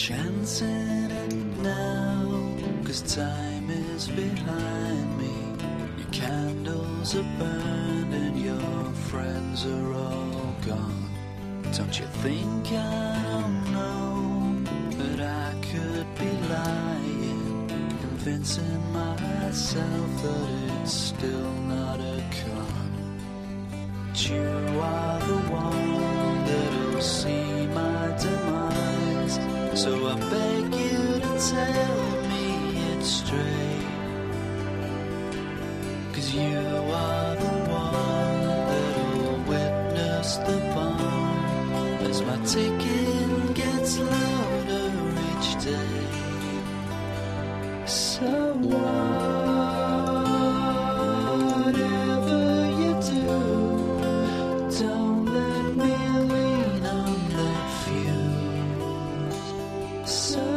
chancing it now, cause time is behind me. Your candles are burned and your friends are all gone. Don't you think I don't know that I could be lying, convincing myself that it's still not a con? But you are tell me it's straight. Cause you are the one that'll witness the bomb as my ticking gets louder each day. Someone. so